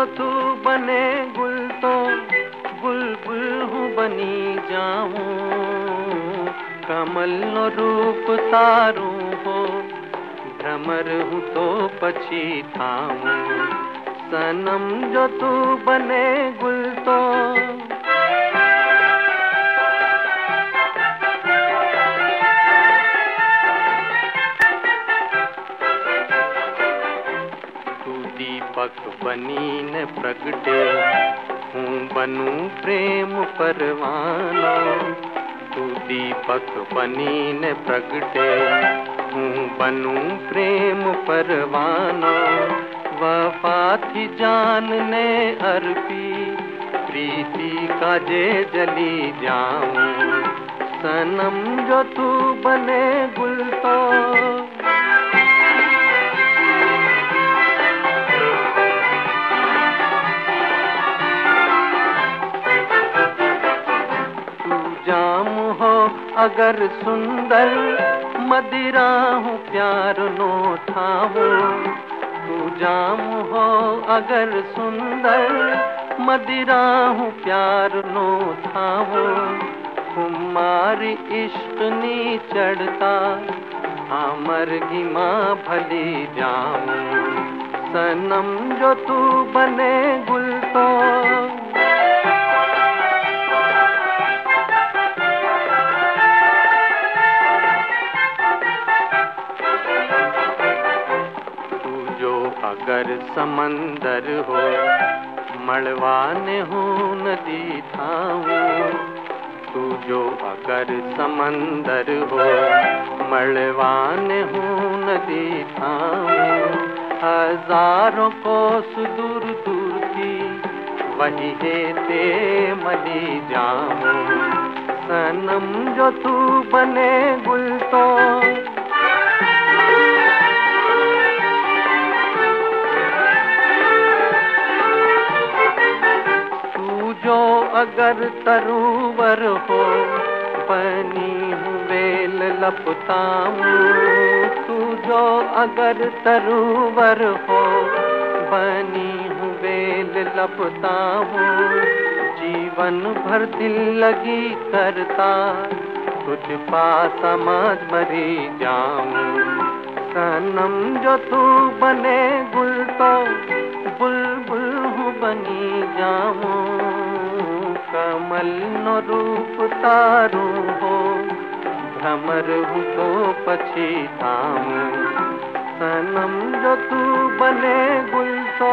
जो तू बने गुल तो बुलबुल हूँ बनी जाऊ। कमल नो रूप तारू हो, भ्रमर हूँ तो पछी था सनम जो तू बने गुल तो दीपक बनी न प्रगटे। हूँ बनू प्रेम परवाना। तू दीपक बनी न प्रगटे। हूँ बनू प्रेम परवाना। वफा थी जान ने अर्पी। प्रीति का जे जली जाऊँ। सनम जो तू बने गुल तो जाम हो अगर सुंदर, मदिरा हूँ, प्यार नो ठावो तू जाम हो अगर सुंदर, मदिरा हूँ, प्यार नो ठावो कुमारी इश्क नी चढ़ता अमर की माँ भली जाऊँ। सनम जो तू बने गुल तो अगर समंदर हो मड़वाने हो, नदी थाऊं तू जो अगर समंदर हो मड़वाने हो, नदी थाऊं हज़ारों को सुदूर दूर की, वही है ते मली जाऊँ सनम जो तू बने गुल तो अगर तरुवर हो, बनी हूँ बेल लपताऊं। तू जो अगर तरुवर हो, बनी हूँ बेल लपताऊं। जीवन भर दिल लगी करता, तुझ पास समझ मरी जाऊँ। सनम जो तू बने गुल तो बुलबुल हूँ बनी जाऊँ। कमल नो रूप तारू हो, भ्रमर हूँ तो पछीताऊं सनम जो तू बने गुल तो